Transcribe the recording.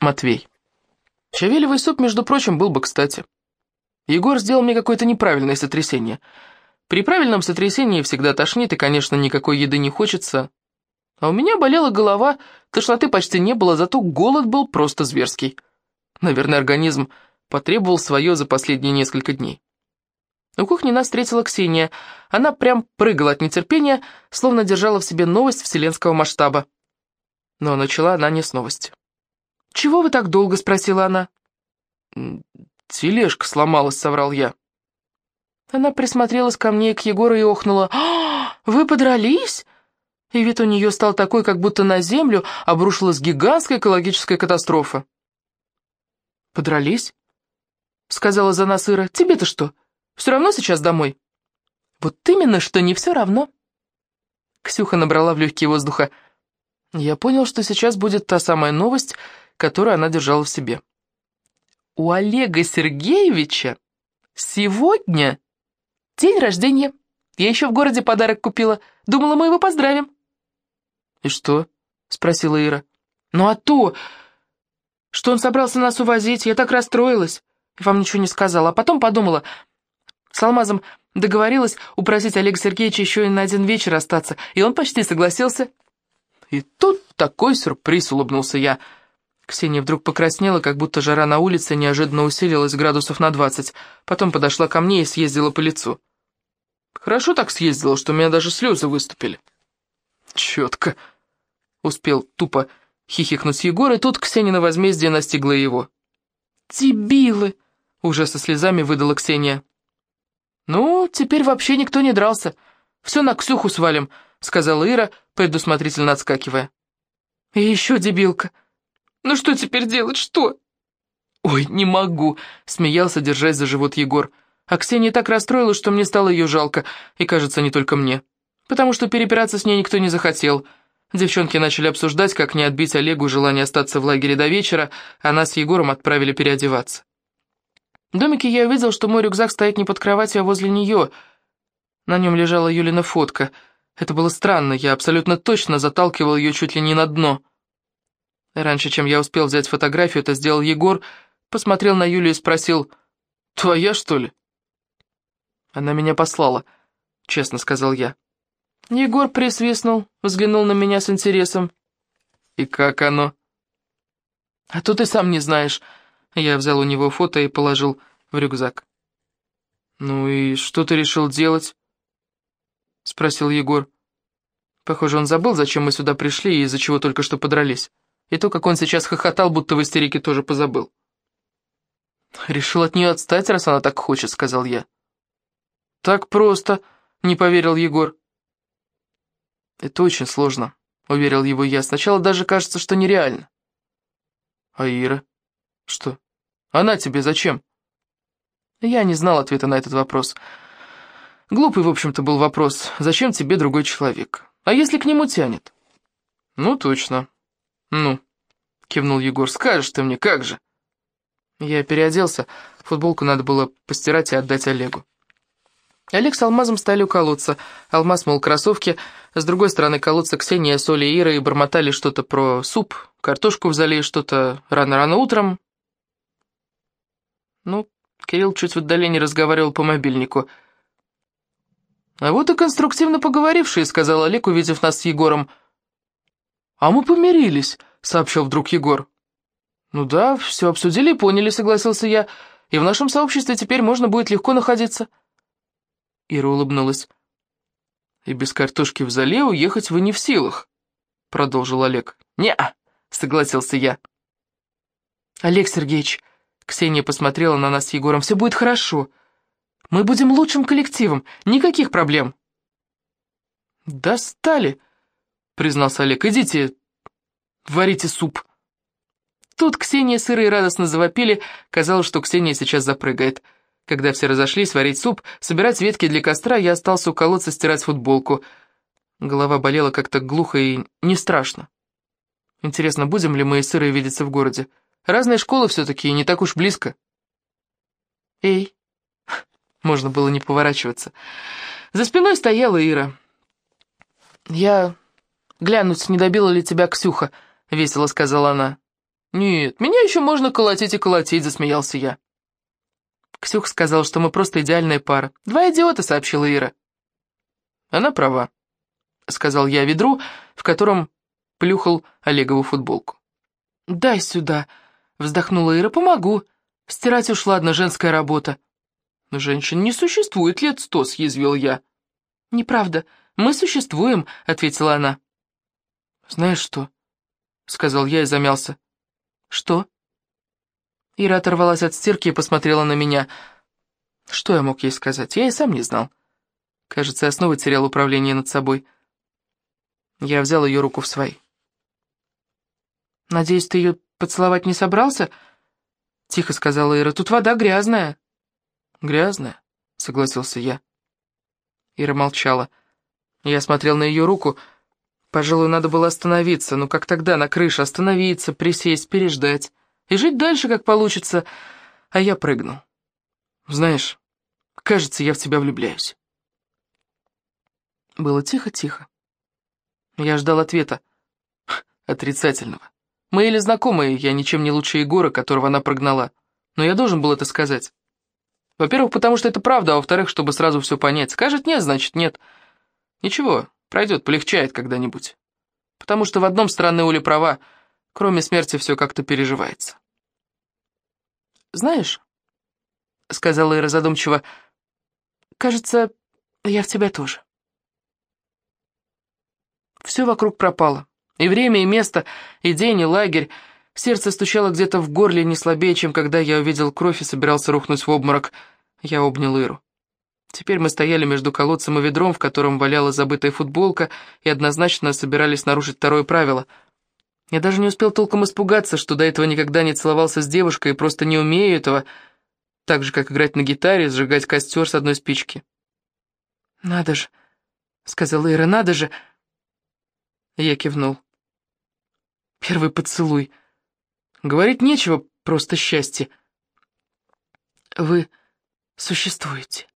Матвей. Щавелевый суп, между прочим, был бы кстати. Егор сделал мне какое-то неправильное сотрясение. При правильном сотрясении всегда тошнит, и, конечно, никакой еды не хочется. А у меня болела голова, тошноты почти не было, зато голод был просто зверский. Наверное, организм потребовал свое за последние несколько дней. У кухни нас встретила Ксения. Она прям прыгала от нетерпения, словно держала в себе новость вселенского масштаба. Но начала она не с новости. «Чего вы так долго?» — спросила она. «Тележка сломалась», — соврал я. Она присмотрелась ко мне и к Егору и охнула. «А, вы подрались?» И вид у нее стал такой, как будто на землю обрушилась гигантская экологическая катастрофа. «Подрались?» — сказала за нас Ира. «Тебе-то что, все равно сейчас домой?» «Вот именно, что не все равно». Ксюха набрала в легкие воздуха. Я понял, что сейчас будет та самая новость, которую она держала в себе. «У Олега Сергеевича сегодня день рождения. Я еще в городе подарок купила. Думала, мы его поздравим». «И что?» — спросила Ира. «Ну а то, что он собрался нас увозить, я так расстроилась. Вам ничего не сказала, а потом подумала, с Алмазом договорилась упросить Олега Сергеевича еще и на один вечер остаться, и он почти согласился». «И тут такой сюрприз!» — улыбнулся я. Ксения вдруг покраснела, как будто жара на улице неожиданно усилилась градусов на двадцать. Потом подошла ко мне и съездила по лицу. Хорошо так съездила, что у меня даже слезы выступили. «Четко!» — успел тупо хихикнуть Егор, и тут Ксенина возмездие настигла его. «Дебилы!» — уже со слезами выдала Ксения. «Ну, теперь вообще никто не дрался. Все на Ксюху свалим», — сказала Ира, предусмотрительно отскакивая. «И еще дебилка!» Ну что теперь делать, что?» «Ой, не могу», — смеялся, держась за живот Егор. А Ксения так расстроилась, что мне стало ее жалко, и, кажется, не только мне. Потому что перепираться с ней никто не захотел. Девчонки начали обсуждать, как не отбить Олегу желание остаться в лагере до вечера, а нас с Егором отправили переодеваться. В домике я увидел, что мой рюкзак стоит не под кроватью, а возле нее. На нем лежала Юлина фотка. Это было странно, я абсолютно точно заталкивал ее чуть ли не на дно. Раньше, чем я успел взять фотографию, это сделал Егор, посмотрел на Юлю и спросил, «Твоя, что ли?» «Она меня послала», — честно сказал я. Егор присвистнул, взглянул на меня с интересом. «И как оно?» «А то ты сам не знаешь». Я взял у него фото и положил в рюкзак. «Ну и что ты решил делать?» — спросил Егор. Похоже, он забыл, зачем мы сюда пришли и из-за чего только что подрались. И то, как он сейчас хохотал, будто в истерике тоже позабыл. «Решил от нее отстать, раз она так хочет», — сказал я. «Так просто», — не поверил Егор. «Это очень сложно», — уверил его я. «Сначала даже кажется, что нереально». «А Ира? Что? Она тебе зачем?» Я не знал ответа на этот вопрос. Глупый, в общем-то, был вопрос. «Зачем тебе другой человек? А если к нему тянет?» «Ну, точно. «Ну», — кивнул Егор, — «скажешь ты мне, как же?» Я переоделся, футболку надо было постирать и отдать Олегу. Олег с Алмазом стали у колодца. Алмаз, мол, кроссовки. С другой стороны колодца Ксения, Соля и Ира и бормотали что-то про суп, картошку в зале, что-то рано-рано утром. Ну, Кирилл чуть в отдалении разговаривал по мобильнику. «А вот и конструктивно поговорившие», — сказал Олег, увидев нас с Егором. «А мы помирились», — сообщил вдруг Егор. «Ну да, все обсудили и поняли», — согласился я. «И в нашем сообществе теперь можно будет легко находиться». Ира улыбнулась. «И без картошки в зале уехать вы не в силах», — продолжил Олег. «Не-а», — согласился я. «Олег Сергеевич», — Ксения посмотрела на нас с Егором, — «все будет хорошо. Мы будем лучшим коллективом, никаких проблем». «Достали», признался Олег. «Идите, варите суп». Тут Ксения с Ирой радостно завопили, казалось, что Ксения сейчас запрыгает. Когда все разошлись варить суп, собирать ветки для костра, я остался у колодца стирать футболку. Голова болела как-то глухо и не страшно. Интересно, будем ли мы с Ирой видеться в городе? Разные школы все-таки, и не так уж близко. Эй, можно было не поворачиваться. За спиной стояла Ира. Я «Глянуть, не добила ли тебя Ксюха?» — весело сказала она. «Нет, меня еще можно колотить и колотить», — засмеялся я. Ксюх сказал, что мы просто идеальная пара. «Два идиота», — сообщила Ира. «Она права», — сказал я ведру, в котором плюхал Олегову футболку. «Дай сюда», — вздохнула Ира, — «помогу. Стирать уж ладно, женская работа». «Женщин не существует лет сто», — съязвил я. «Неправда, мы существуем», — ответила она. «Знаешь что?» — сказал я и замялся. «Что?» Ира оторвалась от стирки и посмотрела на меня. Что я мог ей сказать? Я и сам не знал. Кажется, я снова терял управление над собой. Я взял ее руку в свои. «Надеюсь, ты ее поцеловать не собрался?» Тихо сказала Ира. «Тут вода грязная». «Грязная?» — согласился я. Ира молчала. Я смотрел на ее руку. Пожалуй, надо было остановиться, ну как тогда, на крыше, остановиться, присесть, переждать. И жить дальше, как получится. А я прыгнул. Знаешь, кажется, я в тебя влюбляюсь. Было тихо-тихо. Я ждал ответа. Отрицательного. Мы еле знакомые, я ничем не лучше Егора, которого она прогнала. Но я должен был это сказать. Во-первых, потому что это правда, а во-вторых, чтобы сразу все понять. Скажет нет, значит нет. Ничего, пройдет, полегчает когда-нибудь. Потому что в одном странная Оля права, кроме смерти все как-то переживается. «Знаешь», — сказала Ира задумчиво, — «кажется, я в тебя тоже». Все вокруг пропало. И время, и место, и день, и лагерь. Сердце стучало где-то в горле не слабее, чем когда я увидел кровь и собирался рухнуть в обморок. Я обнял Иру. Теперь мы стояли между колодцем и ведром, в котором валялась забытая футболка, и однозначно собирались нарушить второе правило. Я даже не успел толком испугаться, что до этого никогда не целовался с девушкой и просто не умею этого, так же, как играть на гитаре, сжигать костер с одной спички. «Надо же», — сказала Ира, — «надо же». Я кивнул. Первый поцелуй. Говорить нечего, просто счастье. Вы существуете.